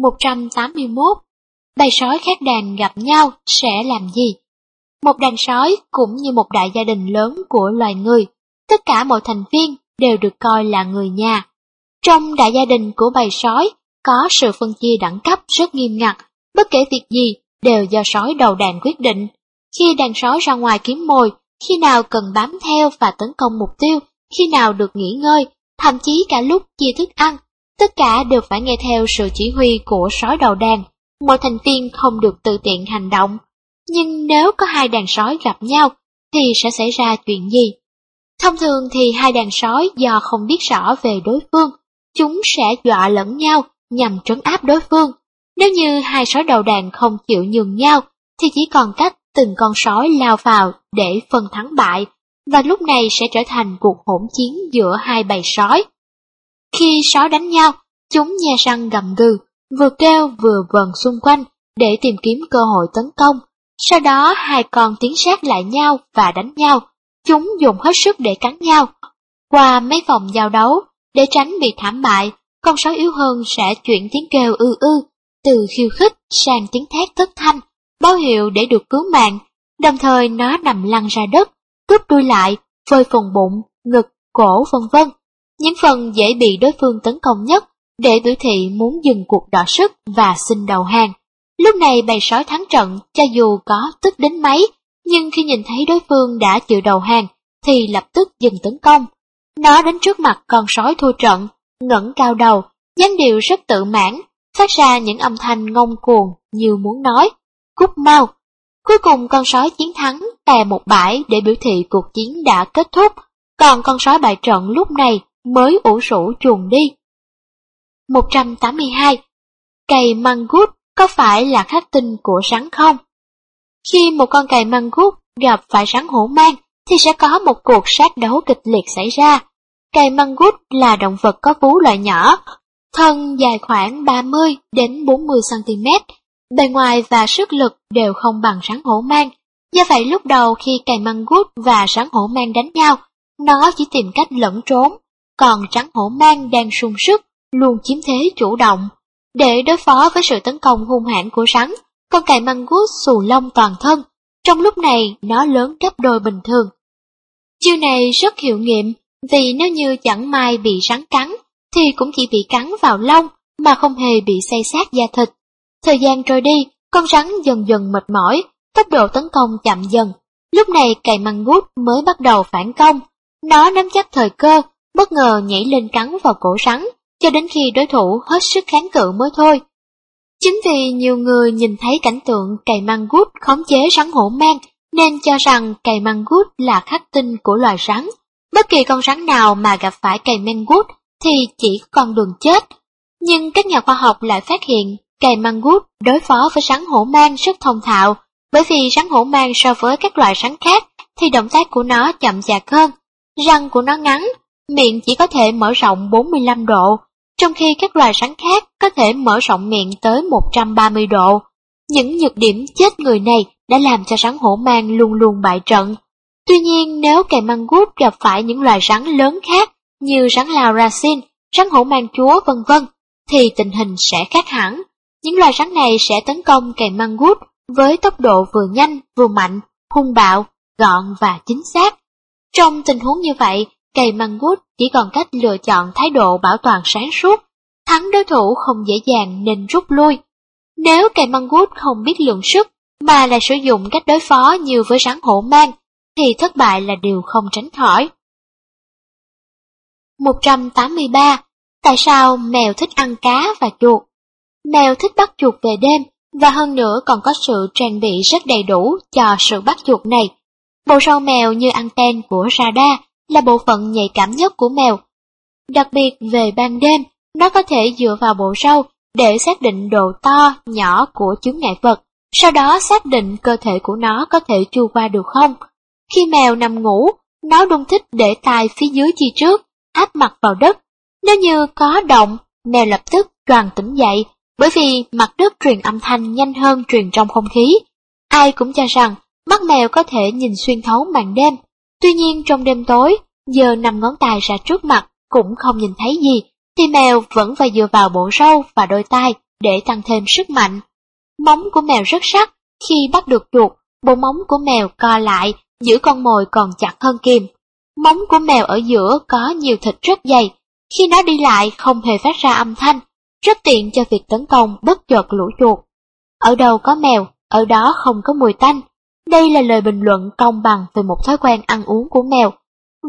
181. Bầy sói khác đàn gặp nhau sẽ làm gì? Một đàn sói cũng như một đại gia đình lớn của loài người, tất cả mọi thành viên đều được coi là người nhà. Trong đại gia đình của bầy sói có sự phân chia đẳng cấp rất nghiêm ngặt, bất kể việc gì đều do sói đầu đàn quyết định. Khi đàn sói ra ngoài kiếm mồi, khi nào cần bám theo và tấn công mục tiêu, khi nào được nghỉ ngơi, thậm chí cả lúc chia thức ăn, tất cả đều phải nghe theo sự chỉ huy của sói đầu đàn. Mọi thành viên không được tự tiện hành động. Nhưng nếu có hai đàn sói gặp nhau, thì sẽ xảy ra chuyện gì? Thông thường thì hai đàn sói do không biết rõ về đối phương, chúng sẽ dọa lẫn nhau nhằm trấn áp đối phương. Nếu như hai sói đầu đàn không chịu nhường nhau, thì chỉ còn cách từng con sói lao vào để phân thắng bại, và lúc này sẽ trở thành cuộc hỗn chiến giữa hai bầy sói. Khi sói đánh nhau, chúng nhe răng gầm gừ, vừa kêu vừa vần xung quanh để tìm kiếm cơ hội tấn công. Sau đó hai con tiến sát lại nhau và đánh nhau, chúng dùng hết sức để cắn nhau. Qua mấy vòng giao đấu, để tránh bị thảm bại, con sói yếu hơn sẽ chuyển tiếng kêu ư ư, từ khiêu khích sang tiếng thét thất thanh, báo hiệu để được cứu mạng, đồng thời nó nằm lăn ra đất, cướp đuôi lại, phơi phần bụng, ngực, cổ vân vân. Những phần dễ bị đối phương tấn công nhất để biểu thị muốn dừng cuộc đọ sức và xin đầu hàng. Lúc này bầy sói thắng trận cho dù có tức đến mấy, nhưng khi nhìn thấy đối phương đã chịu đầu hàng thì lập tức dừng tấn công. Nó đến trước mặt con sói thua trận, ngẩng cao đầu, dáng điệu rất tự mãn, phát ra những âm thanh ngông cuồng như muốn nói, cút mau. Cuối cùng con sói chiến thắng tè một bãi để biểu thị cuộc chiến đã kết thúc, còn con sói bại trận lúc này mới ủ rũ chuồn đi. 182. Cày măng gút có phải là khắc tinh của rắn không? Khi một con cày măng gút gặp phải rắn hổ mang thì sẽ có một cuộc sát đấu kịch liệt xảy ra. Cày măng gút là động vật có vú loại nhỏ, thân dài khoảng 30 đến 40 cm, bề ngoài và sức lực đều không bằng rắn hổ mang. Do vậy lúc đầu khi cày măng gút và rắn hổ mang đánh nhau, nó chỉ tìm cách lẫn trốn, còn trắng hổ mang đang sung sức, luôn chiếm thế chủ động. Để đối phó với sự tấn công hung hãn của rắn, con cài măng gút xù lông toàn thân, trong lúc này nó lớn gấp đôi bình thường. Chiêu này rất hiệu nghiệm, vì nếu như chẳng may bị rắn cắn, thì cũng chỉ bị cắn vào lông, mà không hề bị xây sát da thịt. Thời gian trôi đi, con rắn dần dần mệt mỏi, tốc độ tấn công chậm dần. Lúc này cày măng gút mới bắt đầu phản công. Nó nắm chắc thời cơ, bất ngờ nhảy lên cắn vào cổ rắn, cho đến khi đối thủ hết sức kháng cự mới thôi. Chính vì nhiều người nhìn thấy cảnh tượng cày măng gút khống chế rắn hổ mang, nên cho rằng cày măng gút là khắc tinh của loài rắn. Bất kỳ con rắn nào mà gặp phải cày măng gút thì chỉ con đường chết. Nhưng các nhà khoa học lại phát hiện cày măng gút đối phó với rắn hổ mang rất thông thạo, bởi vì rắn hổ mang so với các loài rắn khác thì động tác của nó chậm chạp hơn. Răng của nó ngắn, miệng chỉ có thể mở rộng 45 độ, trong khi các loài rắn khác có thể mở rộng miệng tới 130 độ. Những nhược điểm chết người này đã làm cho rắn hổ mang luôn luôn bại trận. Tuy nhiên nếu kẻ măng gút gặp phải những loài rắn lớn khác như rắn lao racin, rắn hổ mang chúa vân vân, thì tình hình sẽ khác hẳn. Những loài rắn này sẽ tấn công kẻ măng gút với tốc độ vừa nhanh vừa mạnh, hung bạo, gọn và chính xác. Trong tình huống như vậy, Cây măng gút chỉ còn cách lựa chọn thái độ bảo toàn sáng suốt, thắng đối thủ không dễ dàng nên rút lui. Nếu cây măng gút không biết lượng sức mà lại sử dụng cách đối phó như với rắn hổ mang, thì thất bại là điều không tránh khỏi. 183. Tại sao mèo thích ăn cá và chuột? Mèo thích bắt chuột về đêm, và hơn nữa còn có sự trang bị rất đầy đủ cho sự bắt chuột này. Bộ râu mèo như anten của radar là bộ phận nhạy cảm nhất của mèo. Đặc biệt về ban đêm, nó có thể dựa vào bộ râu để xác định độ to, nhỏ của chướng ngại vật, sau đó xác định cơ thể của nó có thể chu qua được không. Khi mèo nằm ngủ, nó đung thích để tai phía dưới chi trước, áp mặt vào đất. Nếu như có động, mèo lập tức đoàn tỉnh dậy, bởi vì mặt đất truyền âm thanh nhanh hơn truyền trong không khí. Ai cũng cho rằng mắt mèo có thể nhìn xuyên thấu màn đêm, Tuy nhiên trong đêm tối, giờ nằm ngón tay ra trước mặt cũng không nhìn thấy gì, thì mèo vẫn phải dựa vào bộ râu và đôi tai để tăng thêm sức mạnh. Móng của mèo rất sắc, khi bắt được chuột, bộ móng của mèo co lại, giữ con mồi còn chặt hơn kìm. Móng của mèo ở giữa có nhiều thịt rất dày, khi nó đi lại không hề phát ra âm thanh, rất tiện cho việc tấn công bất chợt lũ chuột. Ở đâu có mèo, ở đó không có mùi tanh. Đây là lời bình luận công bằng về một thói quen ăn uống của mèo.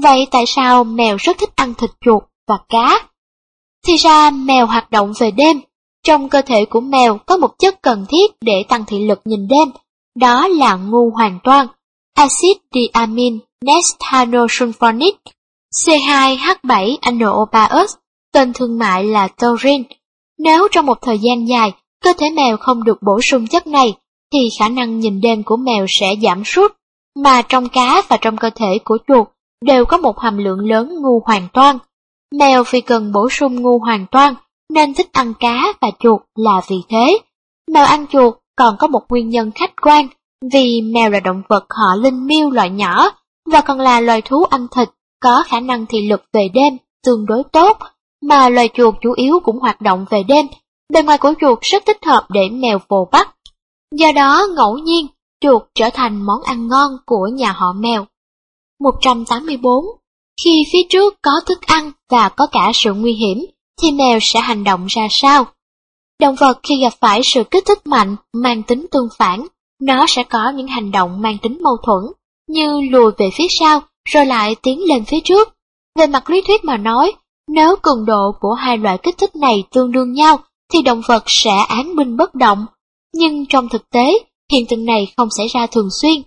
Vậy tại sao mèo rất thích ăn thịt chuột và cá? Thì ra mèo hoạt động về đêm. Trong cơ thể của mèo có một chất cần thiết để tăng thị lực nhìn đêm, đó là ngu hoàn toàn. Acid diamine nestanosulfonic C2H7NO3S, tên thương mại là taurin. Nếu trong một thời gian dài, cơ thể mèo không được bổ sung chất này, thì khả năng nhìn đêm của mèo sẽ giảm sút, mà trong cá và trong cơ thể của chuột đều có một hàm lượng lớn ngu hoàn toàn. Mèo vì cần bổ sung ngu hoàn toàn nên thích ăn cá và chuột là vì thế. Mèo ăn chuột còn có một nguyên nhân khách quan, vì mèo là động vật họ linh miêu loại nhỏ và còn là loài thú ăn thịt có khả năng thị lực về đêm tương đối tốt, mà loài chuột chủ yếu cũng hoạt động về đêm. Bề ngoài của chuột rất thích hợp để mèo vồ bắt. Do đó, ngẫu nhiên, chuột trở thành món ăn ngon của nhà họ mèo. 184. Khi phía trước có thức ăn và có cả sự nguy hiểm, thì mèo sẽ hành động ra sao? Động vật khi gặp phải sự kích thích mạnh mang tính tương phản, nó sẽ có những hành động mang tính mâu thuẫn, như lùi về phía sau rồi lại tiến lên phía trước. Về mặt lý thuyết mà nói, nếu cường độ của hai loại kích thích này tương đương nhau, thì động vật sẽ án binh bất động. Nhưng trong thực tế, hiện tượng này không xảy ra thường xuyên.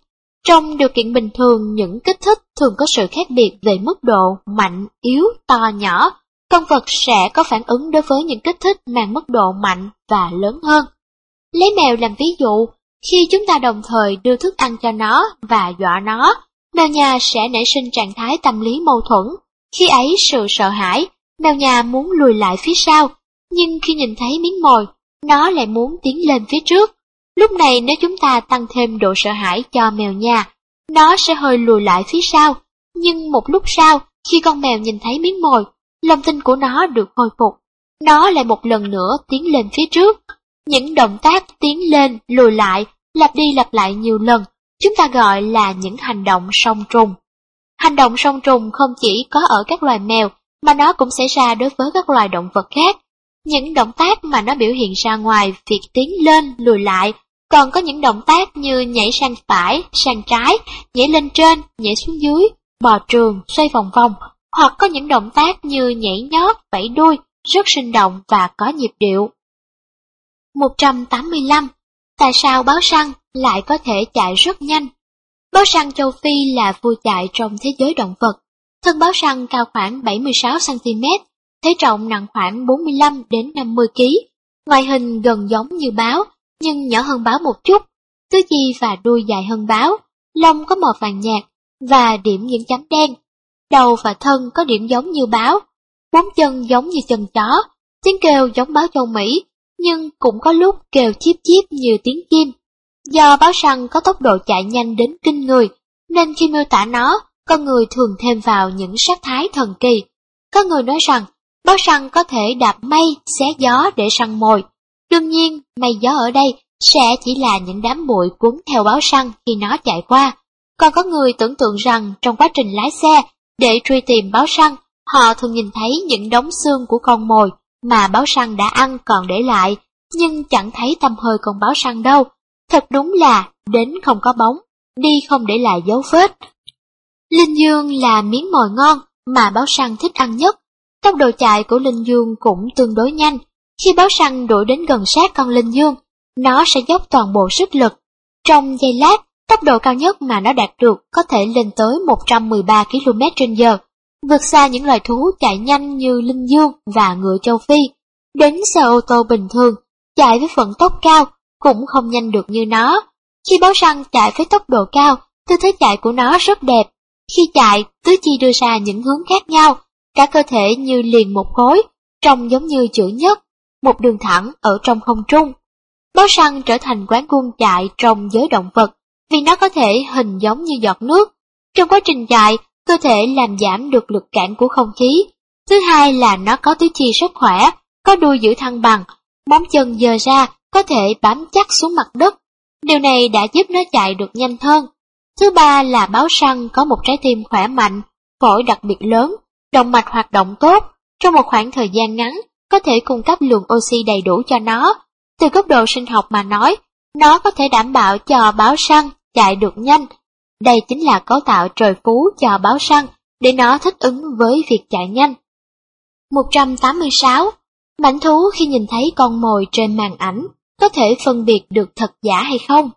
Trong điều kiện bình thường, những kích thích thường có sự khác biệt về mức độ mạnh, yếu, to, nhỏ. Con vật sẽ có phản ứng đối với những kích thích mang mức độ mạnh và lớn hơn. Lấy mèo làm ví dụ, khi chúng ta đồng thời đưa thức ăn cho nó và dọa nó, mèo nhà sẽ nảy sinh trạng thái tâm lý mâu thuẫn. Khi ấy sự sợ hãi, mèo nhà muốn lùi lại phía sau, nhưng khi nhìn thấy miếng mồi, nó lại muốn tiến lên phía trước. Lúc này nếu chúng ta tăng thêm độ sợ hãi cho mèo nhà, nó sẽ hơi lùi lại phía sau. Nhưng một lúc sau, khi con mèo nhìn thấy miếng mồi, lòng tin của nó được hồi phục. Nó lại một lần nữa tiến lên phía trước. Những động tác tiến lên, lùi lại, lặp đi lặp lại nhiều lần, chúng ta gọi là những hành động song trùng. Hành động song trùng không chỉ có ở các loài mèo, mà nó cũng xảy ra đối với các loài động vật khác. Những động tác mà nó biểu hiện ra ngoài việc tiến lên, lùi lại, còn có những động tác như nhảy sang phải, sang trái, nhảy lên trên, nhảy xuống dưới, bò trường, xoay vòng vòng, hoặc có những động tác như nhảy nhót, vẫy đuôi, rất sinh động và có nhịp điệu. 185. Tại sao báo săn lại có thể chạy rất nhanh? Báo săn châu Phi là vua chạy trong thế giới động vật. Thân báo săn cao khoảng 76cm, thể trọng nặng khoảng 45 đến 50 kg. Ngoại hình gần giống như báo, nhưng nhỏ hơn báo một chút. Tứ chi và đuôi dài hơn báo, lông có màu vàng nhạt và điểm những chấm đen. Đầu và thân có điểm giống như báo, bốn chân giống như chân chó, tiếng kêu giống báo châu Mỹ, nhưng cũng có lúc kêu chiếp chiếp như tiếng chim. Do báo săn có tốc độ chạy nhanh đến kinh người, nên khi miêu tả nó, con người thường thêm vào những sắc thái thần kỳ. Có người nói rằng, báo săn có thể đạp mây, xé gió để săn mồi. Đương nhiên, mây gió ở đây sẽ chỉ là những đám bụi cuốn theo báo săn khi nó chạy qua. Còn có người tưởng tượng rằng trong quá trình lái xe, để truy tìm báo săn, họ thường nhìn thấy những đống xương của con mồi mà báo săn đã ăn còn để lại, nhưng chẳng thấy tâm hơi con báo săn đâu. Thật đúng là đến không có bóng, đi không để lại dấu vết. Linh Dương là miếng mồi ngon mà báo săn thích ăn nhất. Tốc độ chạy của Linh Dương cũng tương đối nhanh. Khi báo săn đuổi đến gần sát con Linh Dương, nó sẽ dốc toàn bộ sức lực. Trong giây lát, tốc độ cao nhất mà nó đạt được có thể lên tới 113 km h vượt xa những loài thú chạy nhanh như linh dương và ngựa châu Phi. Đến xe ô tô bình thường, chạy với vận tốc cao cũng không nhanh được như nó. Khi báo săn chạy với tốc độ cao, tư thế chạy của nó rất đẹp. Khi chạy, tứ chi đưa ra những hướng khác nhau, cả cơ thể như liền một khối, trông giống như chữ nhất, một đường thẳng ở trong không trung. Báo săn trở thành quán quân chạy trong giới động vật, vì nó có thể hình giống như giọt nước. Trong quá trình chạy, cơ thể làm giảm được lực cản của không khí. Thứ hai là nó có tứ chi rất khỏe, có đuôi giữ thăng bằng, móng chân dơ ra có thể bám chắc xuống mặt đất. Điều này đã giúp nó chạy được nhanh hơn. Thứ ba là báo săn có một trái tim khỏe mạnh, phổi đặc biệt lớn, động mạch hoạt động tốt, trong một khoảng thời gian ngắn có thể cung cấp lượng oxy đầy đủ cho nó. Từ góc độ sinh học mà nói, nó có thể đảm bảo cho báo săn chạy được nhanh. Đây chính là cấu tạo trời phú cho báo săn để nó thích ứng với việc chạy nhanh. 186. Mảnh thú khi nhìn thấy con mồi trên màn ảnh có thể phân biệt được thật giả hay không?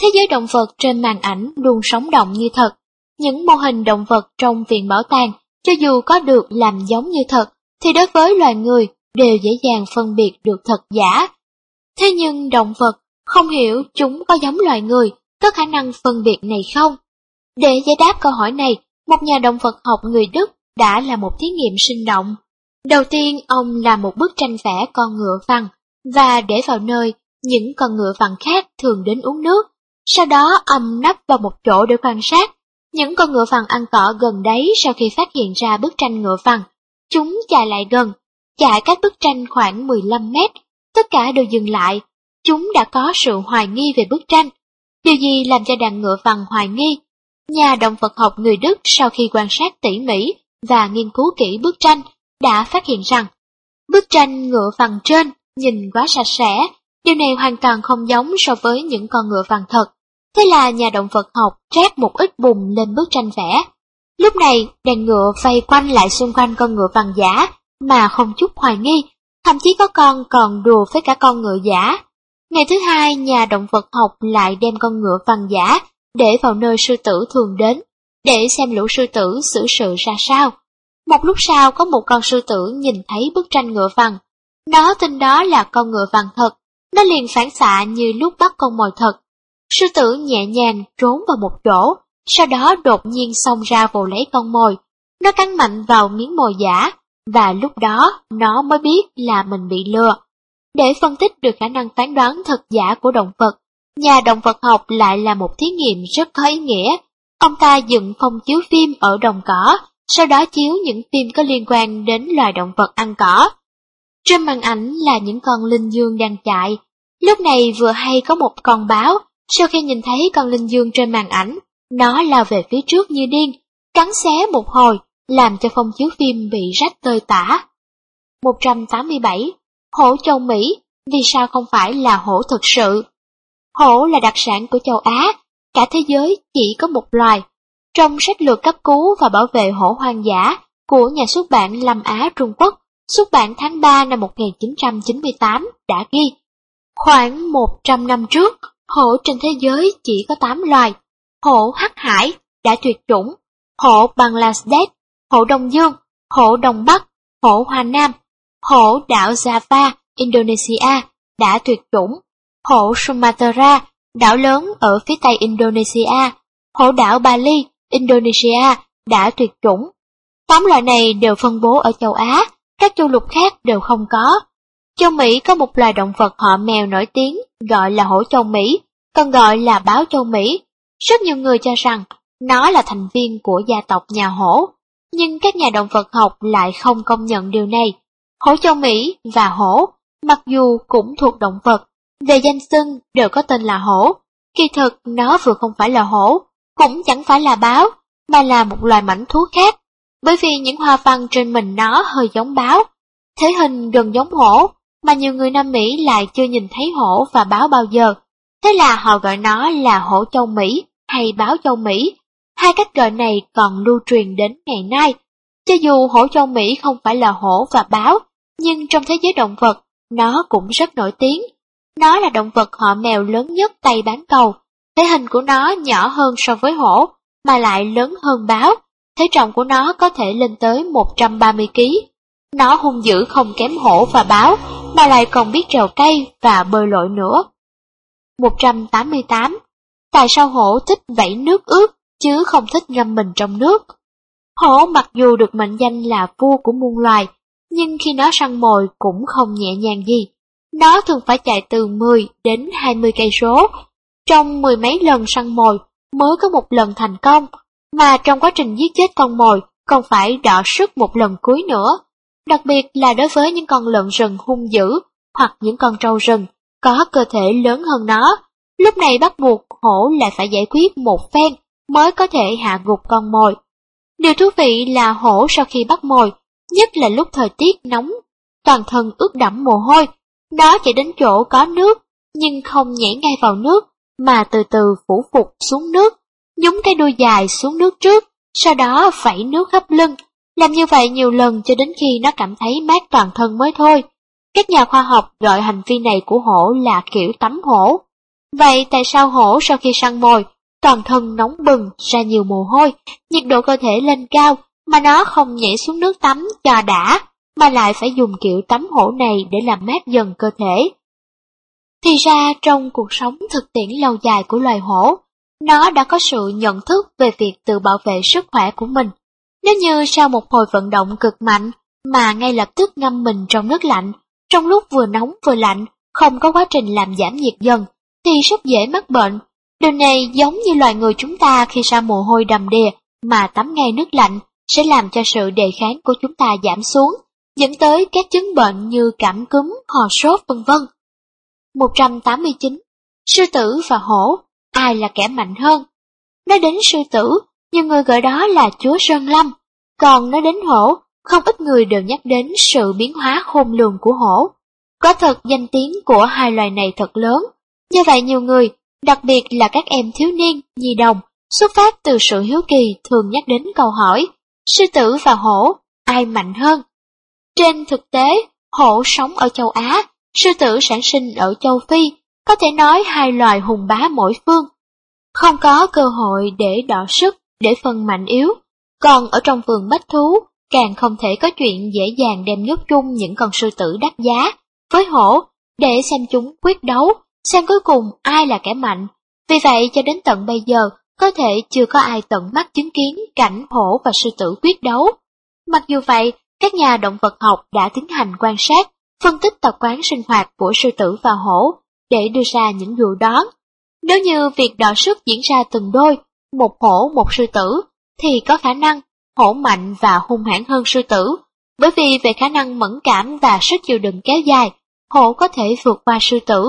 Thế giới động vật trên màn ảnh luôn sống động như thật. Những mô hình động vật trong viện bảo tàng, cho dù có được làm giống như thật, thì đối với loài người đều dễ dàng phân biệt được thật giả. Thế nhưng động vật không hiểu chúng có giống loài người, có khả năng phân biệt này không? Để giải đáp câu hỏi này, một nhà động vật học người Đức đã là một thí nghiệm sinh động. Đầu tiên, ông làm một bức tranh vẽ con ngựa vằn và để vào nơi những con ngựa vằn khác thường đến uống nước. Sau đó ông nắp vào một chỗ để quan sát. Những con ngựa vằn ăn cỏ gần đấy sau khi phát hiện ra bức tranh ngựa vằn. Chúng chạy lại gần, chạy cách bức tranh khoảng 15 mét. Tất cả đều dừng lại. Chúng đã có sự hoài nghi về bức tranh. Điều gì làm cho đàn ngựa vằn hoài nghi? Nhà động vật học người Đức sau khi quan sát tỉ mỉ và nghiên cứu kỹ bức tranh đã phát hiện rằng bức tranh ngựa vằn trên nhìn quá sạch sẽ, điều này hoàn toàn không giống so với những con ngựa vằn thật. Thế là nhà động vật học trát một ít bùn lên bức tranh vẽ. Lúc này, đàn ngựa vây quanh lại xung quanh con ngựa vằn giả mà không chút hoài nghi, thậm chí có con còn đùa với cả con ngựa giả. Ngày thứ hai, nhà động vật học lại đem con ngựa vằn giả để vào nơi sư tử thường đến, để xem lũ sư tử xử sự ra sao. Một lúc sau có một con sư tử nhìn thấy bức tranh ngựa vằn. Nó tin đó là con ngựa vằn thật, nó liền phản xạ như lúc bắt con mồi thật. Sư tử nhẹ nhàng trốn vào một chỗ, sau đó đột nhiên xông ra vồ lấy con mồi. Nó cắn mạnh vào miếng mồi giả, và lúc đó nó mới biết là mình bị lừa. Để phân tích được khả năng phán đoán thật giả của động vật, nhà động vật học lại là một thí nghiệm rất có ý nghĩa. Ông ta dựng phòng chiếu phim ở đồng cỏ, sau đó chiếu những phim có liên quan đến loài động vật ăn cỏ. Trên màn ảnh là những con linh dương đang chạy. Lúc này vừa hay có một con báo, sau khi nhìn thấy con linh dương trên màn ảnh, nó lao về phía trước như điên, cắn xé một hồi, làm cho phong chiếu phim bị rách tơi tả. 187. Hổ châu Mỹ, vì sao không phải là hổ thực sự? Hổ là đặc sản của châu Á, cả thế giới chỉ có một loài. Trong sách lược cấp cứu và bảo vệ hổ hoang dã của nhà xuất bản Lâm Á Trung Quốc, xuất bản tháng 3 năm 1998 đã ghi. Khoảng 100 năm trước, hổ trên thế giới chỉ có 8 loài. Hổ Hắc Hải đã tuyệt chủng, hổ Bangladesh, hổ Đông Dương, hổ Đông Bắc, hổ Hoa Nam, hổ đảo Java, Indonesia đã tuyệt chủng, hổ Sumatra, đảo lớn ở phía tây Indonesia, hổ đảo Bali, Indonesia đã tuyệt chủng. Tám loài này đều phân bố ở châu Á, các châu lục khác đều không có. Châu Mỹ có một loài động vật họ mèo nổi tiếng gọi là hổ châu Mỹ, còn gọi là báo châu Mỹ. Rất nhiều người cho rằng nó là thành viên của gia tộc nhà hổ, nhưng các nhà động vật học lại không công nhận điều này. Hổ châu Mỹ và hổ, mặc dù cũng thuộc động vật, về danh xưng đều có tên là hổ, kỳ thực nó vừa không phải là hổ, cũng chẳng phải là báo, mà là một loài mảnh thú khác, bởi vì những hoa văn trên mình nó hơi giống báo, thể hình gần giống hổ, mà nhiều người Nam Mỹ lại chưa nhìn thấy hổ và báo bao giờ. Thế là họ gọi nó là hổ châu Mỹ hay báo châu Mỹ. Hai cách gọi này còn lưu truyền đến ngày nay. Cho dù hổ châu Mỹ không phải là hổ và báo, nhưng trong thế giới động vật, nó cũng rất nổi tiếng. Nó là động vật họ mèo lớn nhất Tây Bán Cầu. Thể hình của nó nhỏ hơn so với hổ, mà lại lớn hơn báo. thế trọng của nó có thể lên tới 130 kg. Nó hung dữ không kém hổ và báo, mà lại còn biết trèo cây và bơi lội nữa. 188. Tại sao hổ thích vẫy nước ướt, chứ không thích ngâm mình trong nước? Hổ mặc dù được mệnh danh là vua của muôn loài, nhưng khi nó săn mồi cũng không nhẹ nhàng gì. Nó thường phải chạy từ 10 đến 20 cây số. Trong mười mấy lần săn mồi mới có một lần thành công, mà trong quá trình giết chết con mồi còn phải đọ sức một lần cuối nữa. Đặc biệt là đối với những con lợn rừng hung dữ, hoặc những con trâu rừng, có cơ thể lớn hơn nó. Lúc này bắt buộc hổ lại phải giải quyết một phen mới có thể hạ gục con mồi. Điều thú vị là hổ sau khi bắt mồi, nhất là lúc thời tiết nóng, toàn thân ướt đẫm mồ hôi, nó chạy đến chỗ có nước, nhưng không nhảy ngay vào nước, mà từ từ phủ phục xuống nước, nhúng cái đuôi dài xuống nước trước, sau đó phẩy nước khắp lưng, làm như vậy nhiều lần cho đến khi nó cảm thấy mát toàn thân mới thôi. Các nhà khoa học gọi hành vi này của hổ là kiểu tắm hổ. Vậy tại sao hổ sau khi săn mồi, toàn thân nóng bừng, ra nhiều mồ hôi, nhiệt độ cơ thể lên cao, mà nó không nhảy xuống nước tắm cho đã, mà lại phải dùng kiểu tắm hổ này để làm mát dần cơ thể. Thì ra trong cuộc sống thực tiễn lâu dài của loài hổ, nó đã có sự nhận thức về việc tự bảo vệ sức khỏe của mình. Nếu như sau một hồi vận động cực mạnh mà ngay lập tức ngâm mình trong nước lạnh, trong lúc vừa nóng vừa lạnh, không có quá trình làm giảm nhiệt dần, thì rất dễ mắc bệnh. Điều này giống như loài người chúng ta khi sau mồ hôi đầm đìa mà tắm ngay nước lạnh sẽ làm cho sự đề kháng của chúng ta giảm xuống, dẫn tới các chứng bệnh như cảm cúm, hò sốt vân vân. 189. Sư tử và hổ, ai là kẻ mạnh hơn? Nói đến sư tử, nhiều người gọi đó là chúa Sơn Lâm, còn nói đến hổ, không ít người đều nhắc đến sự biến hóa khôn lường của hổ. Có thật danh tiếng của hai loài này thật lớn, như vậy nhiều người, đặc biệt là các em thiếu niên, nhi đồng, xuất phát từ sự hiếu kỳ thường nhắc đến câu hỏi, sư tử và hổ, ai mạnh hơn? Trên thực tế, hổ sống ở châu Á, sư tử sản sinh ở châu Phi, có thể nói hai loài hùng bá mỗi phương. Không có cơ hội để đọ sức, để phân mạnh yếu. Còn ở trong vườn bách thú, càng không thể có chuyện dễ dàng đem nhốt chung những con sư tử đắt giá với hổ để xem chúng quyết đấu, xem cuối cùng ai là kẻ mạnh. Vì vậy cho đến tận bây giờ, có thể chưa có ai tận mắt chứng kiến cảnh hổ và sư tử quyết đấu. Mặc dù vậy, các nhà động vật học đã tiến hành quan sát, phân tích tập quán sinh hoạt của sư tử và hổ để đưa ra những dự đoán. Nếu như việc đọ sức diễn ra từng đôi, một hổ một sư tử, thì có khả năng hổ mạnh và hung hãn hơn sư tử, bởi vì về khả năng mẫn cảm và sức chịu đựng kéo dài, hổ có thể vượt qua sư tử.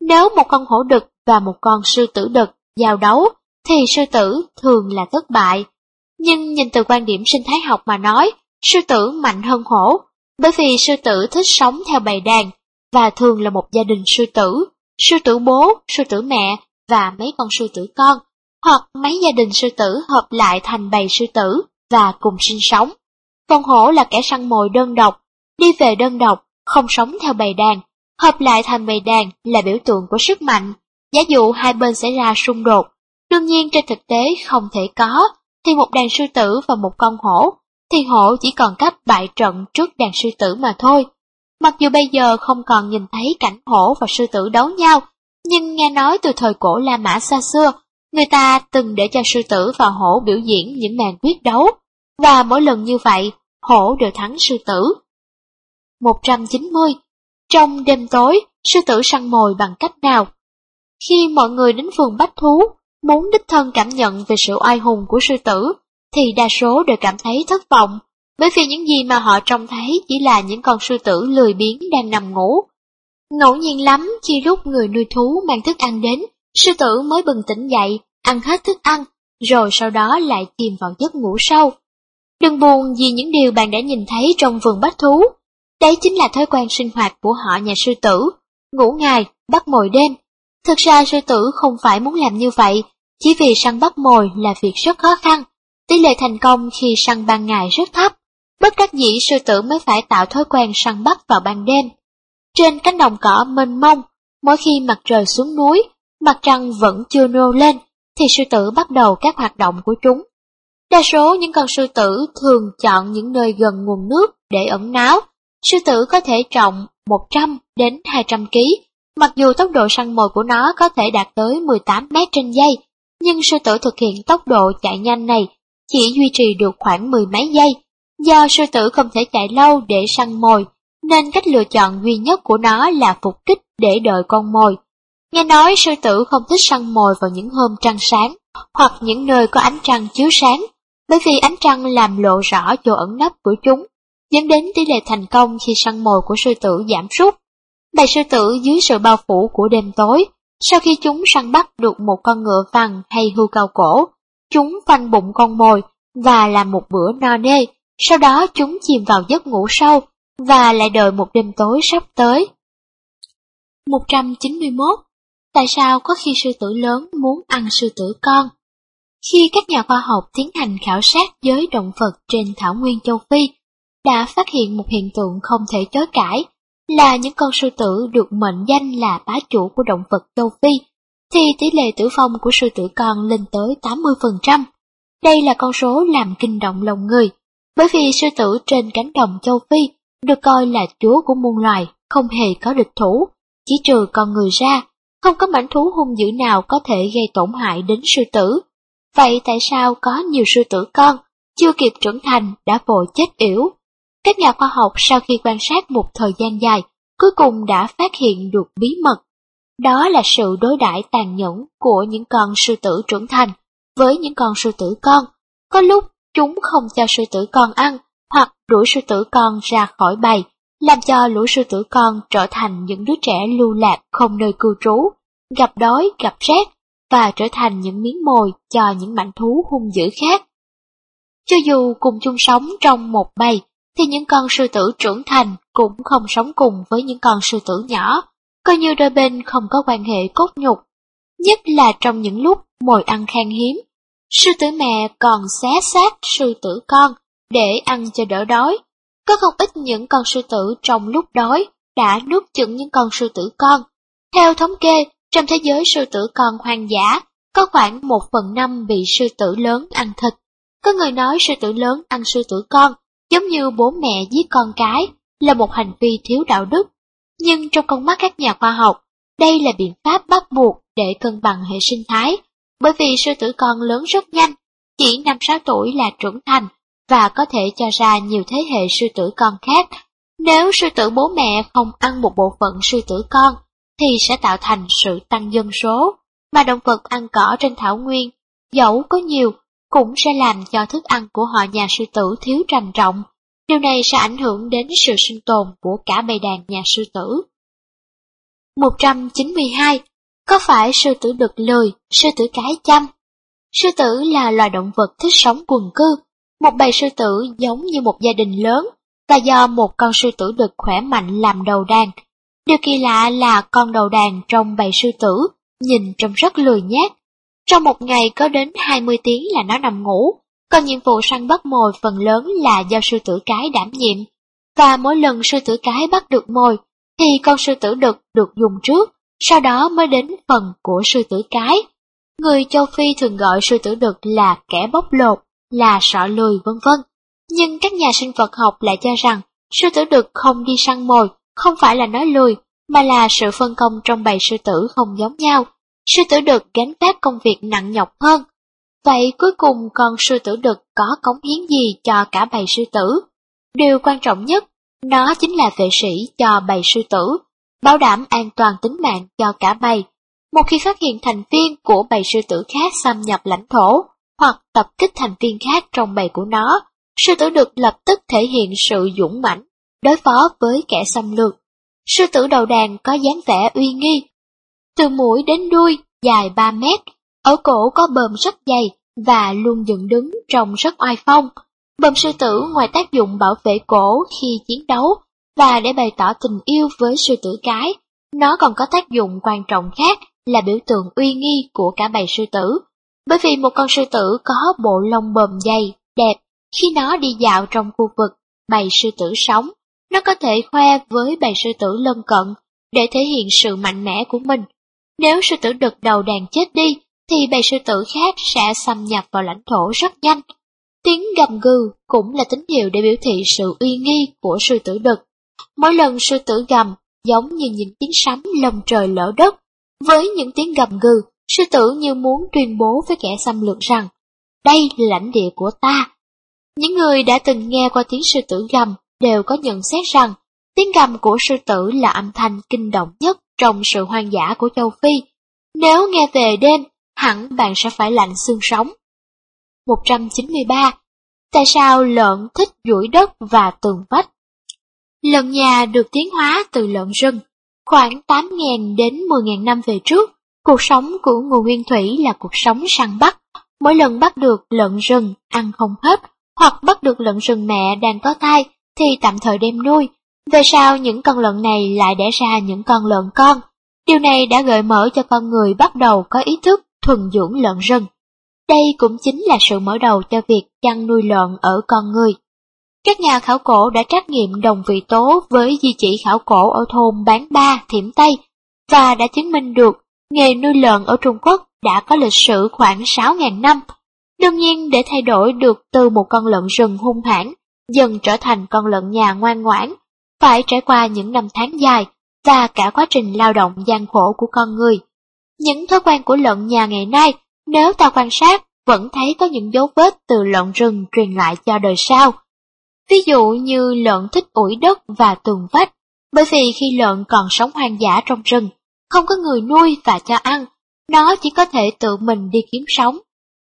Nếu một con hổ đực và một con sư tử đực giao đấu, thì sư tử thường là thất bại. Nhưng nhìn từ quan điểm sinh thái học mà nói, sư tử mạnh hơn hổ, bởi vì sư tử thích sống theo bầy đàn, và thường là một gia đình sư tử, sư tử bố, sư tử mẹ và mấy con sư tử con, hoặc mấy gia đình sư tử hợp lại thành bầy sư tử và cùng sinh sống. Con hổ là kẻ săn mồi đơn độc, đi về đơn độc, không sống theo bầy đàn, hợp lại thành bầy đàn là biểu tượng của sức mạnh. Giả dụ hai bên xảy ra xung đột, đương nhiên trên thực tế không thể có, thì một đàn sư tử và một con hổ, thì hổ chỉ còn cách bại trận trước đàn sư tử mà thôi. Mặc dù bây giờ không còn nhìn thấy cảnh hổ và sư tử đấu nhau, nhưng nghe nói từ thời cổ La Mã xa xưa, người ta từng để cho sư tử và hổ biểu diễn những màn quyết đấu, và mỗi lần như vậy, hổ đều thắng sư tử. 190. Trong đêm tối, sư tử săn mồi bằng cách nào? Khi mọi người đến vườn bách thú, muốn đích thân cảm nhận về sự oai hùng của sư tử, thì đa số đều cảm thấy thất vọng, bởi vì những gì mà họ trông thấy chỉ là những con sư tử lười biếng đang nằm ngủ. Ngẫu nhiên lắm khi lúc người nuôi thú mang thức ăn đến, sư tử mới bừng tỉnh dậy, ăn hết thức ăn, rồi sau đó lại chìm vào giấc ngủ sâu. Đừng buồn vì những điều bạn đã nhìn thấy trong vườn bách thú. Đấy chính là thói quen sinh hoạt của họ nhà sư tử, ngủ ngày, bắt mồi đêm. Thực ra sư tử không phải muốn làm như vậy, chỉ vì săn bắt mồi là việc rất khó khăn. Tỷ lệ thành công khi săn ban ngày rất thấp. Bất đắc dĩ sư tử mới phải tạo thói quen săn bắt vào ban đêm. Trên cánh đồng cỏ mênh mông, mỗi khi mặt trời xuống núi, mặt trăng vẫn chưa nô lên, thì sư tử bắt đầu các hoạt động của chúng. Đa số những con sư tử thường chọn những nơi gần nguồn nước để ẩn náu. Sư tử có thể trọng 100 đến 200 kg, mặc dù tốc độ săn mồi của nó có thể đạt tới 18 mét trên giây, nhưng sư tử thực hiện tốc độ chạy nhanh này chỉ duy trì được khoảng mười mấy giây. Do sư tử không thể chạy lâu để săn mồi, nên cách lựa chọn duy nhất của nó là phục kích để đợi con mồi. Nghe nói sư tử không thích săn mồi vào những hôm trăng sáng, hoặc những nơi có ánh trăng chiếu sáng, bởi vì ánh trăng làm lộ rõ chỗ ẩn nấp của chúng, dẫn đến tỷ lệ thành công khi săn mồi của sư tử giảm sút. Bầy sư tử dưới sự bao phủ của đêm tối, sau khi chúng săn bắt được một con ngựa vằn hay hươu cao cổ, chúng phanh bụng con mồi và làm một bữa no nê, sau đó chúng chìm vào giấc ngủ sâu và lại đợi một đêm tối sắp tới. 191. Tại sao có khi sư tử lớn muốn ăn sư tử con? Khi các nhà khoa học tiến hành khảo sát giới động vật trên thảo nguyên châu Phi, đã phát hiện một hiện tượng không thể chối cãi là những con sư tử được mệnh danh là bá chủ của động vật châu Phi, thì tỷ lệ tử vong của sư tử con lên tới 80%. Đây là con số làm kinh động lòng người, bởi vì sư tử trên cánh đồng châu Phi được coi là chúa của muôn loài, không hề có địch thủ, chỉ trừ con người ra, không có mảnh thú hung dữ nào có thể gây tổn hại đến sư tử. Vậy tại sao có nhiều sư tử con, chưa kịp trưởng thành đã vội chết yểu? Các nhà khoa học sau khi quan sát một thời gian dài, cuối cùng đã phát hiện được bí mật. Đó là sự đối đãi tàn nhẫn của những con sư tử trưởng thành với những con sư tử con. Có lúc chúng không cho sư tử con ăn, hoặc đuổi sư tử con ra khỏi bầy, làm cho lũ sư tử con trở thành những đứa trẻ lưu lạc không nơi cư trú, gặp đói, gặp rét, và trở thành những miếng mồi cho những mảnh thú hung dữ khác. Cho dù cùng chung sống trong một bầy, thì những con sư tử trưởng thành cũng không sống cùng với những con sư tử nhỏ, coi như đôi bên không có quan hệ cốt nhục. Nhất là trong những lúc mồi ăn khan hiếm, sư tử mẹ còn xé xác sư tử con để ăn cho đỡ đói. Có không ít những con sư tử trong lúc đói đã nuốt chửng những con sư tử con. Theo thống kê, trong thế giới sư tử con hoang dã, có khoảng một phần năm bị sư tử lớn ăn thịt. Có người nói sư tử lớn ăn sư tử con, giống như bố mẹ giết con cái, là một hành vi thiếu đạo đức. Nhưng trong con mắt các nhà khoa học, đây là biện pháp bắt buộc để cân bằng hệ sinh thái, bởi vì sư tử con lớn rất nhanh, chỉ 5-6 tuổi là trưởng thành và có thể cho ra nhiều thế hệ sư tử con khác. Nếu sư tử bố mẹ không ăn một bộ phận sư tử con, thì sẽ tạo thành sự tăng dân số, mà động vật ăn cỏ trên thảo nguyên, dẫu có nhiều, cũng sẽ làm cho thức ăn của họ nhà sư tử thiếu trầm trọng. Điều này sẽ ảnh hưởng đến sự sinh tồn của cả bầy đàn nhà sư tử. 192. Có phải sư tử đực lười, sư tử cái chăm? Sư tử là loài động vật thích sống quần cư. Một bầy sư tử giống như một gia đình lớn, và do một con sư tử đực khỏe mạnh làm đầu đàn. Điều kỳ lạ là con đầu đàn trong bầy sư tử nhìn trông rất lười nhác. Trong một ngày có đến 20 tiếng là nó nằm ngủ, còn nhiệm vụ săn bắt mồi phần lớn là do sư tử cái đảm nhiệm. Và mỗi lần sư tử cái bắt được mồi, thì con sư tử đực được dùng trước, sau đó mới đến phần của sư tử cái. Người châu Phi thường gọi sư tử đực là kẻ bóc lột, là sợ lười vân vân. Nhưng các nhà sinh vật học lại cho rằng sư tử đực không đi săn mồi, không phải là nói lười, mà là sự phân công trong bầy sư tử không giống nhau. Sư tử đực gánh vác công việc nặng nhọc hơn. Vậy cuối cùng con sư tử đực có cống hiến gì cho cả bầy sư tử? Điều quan trọng nhất, nó chính là vệ sĩ cho bầy sư tử, bảo đảm an toàn tính mạng cho cả bầy. Một khi phát hiện thành viên của bầy sư tử khác xâm nhập lãnh thổ, hoặc tập kích thành viên khác trong bầy của nó, sư tử đực lập tức thể hiện sự dũng mãnh, đối phó với kẻ xâm lược. Sư tử đầu đàn có dáng vẻ uy nghi, từ mũi đến đuôi dài 3 mét, ở cổ có bờm rất dày và luôn dựng đứng trông rất oai phong. Bờm sư tử ngoài tác dụng bảo vệ cổ khi chiến đấu và để bày tỏ tình yêu với sư tử cái, nó còn có tác dụng quan trọng khác là biểu tượng uy nghi của cả bầy sư tử. Bởi vì một con sư tử có bộ lông bờm dày, đẹp, khi nó đi dạo trong khu vực bầy sư tử sống, nó có thể khoe với bầy sư tử lân cận để thể hiện sự mạnh mẽ của mình. Nếu sư tử đực đầu đàn chết đi, thì bầy sư tử khác sẽ xâm nhập vào lãnh thổ rất nhanh. Tiếng gầm gừ cũng là tín hiệu để biểu thị sự uy nghi của sư tử đực. Mỗi lần sư tử gầm giống như những tiếng sấm lồng trời lỡ đất. Với những tiếng gầm gừ, sư tử như muốn tuyên bố với kẻ xâm lược rằng, đây là lãnh địa của ta. Những người đã từng nghe qua tiếng sư tử gầm đều có nhận xét rằng tiếng gầm của sư tử là âm thanh kinh động nhất trong sự hoang dã của châu Phi. Nếu nghe về đêm, hẳn bạn sẽ phải lạnh xương sống. 193. Tại sao lợn thích duỗi đất và tường vách? Lợn nhà được tiến hóa từ lợn rừng. Khoảng 8.000 đến 10.000 năm về trước, cuộc sống của người nguyên thủy là cuộc sống săn bắt. Mỗi lần bắt được lợn rừng, ăn không hết, hoặc bắt được lợn rừng mẹ đang có thai, thì tạm thời đem nuôi. Về sau những con lợn này lại đẻ ra những con lợn con. Điều này đã gợi mở cho con người bắt đầu có ý thức thuần dưỡng lợn rừng. Đây cũng chính là sự mở đầu cho việc chăn nuôi lợn ở con người. Các nhà khảo cổ đã trắc nghiệm đồng vị tố với di chỉ khảo cổ ở thôn Bán Ba, Thiểm Tây và đã chứng minh được nghề nuôi lợn ở Trung Quốc đã có lịch sử khoảng 6.000 năm. Đương nhiên để thay đổi được từ một con lợn rừng hung hãn dần trở thành con lợn nhà ngoan ngoãn, phải trải qua những năm tháng dài và cả quá trình lao động gian khổ của con người. Những thói quen của lợn nhà ngày nay, nếu ta quan sát, vẫn thấy có những dấu vết từ lợn rừng truyền lại cho đời sau. Ví dụ như lợn thích ủi đất và tường vách, bởi vì khi lợn còn sống hoang dã trong rừng, không có người nuôi và cho ăn, nó chỉ có thể tự mình đi kiếm sống.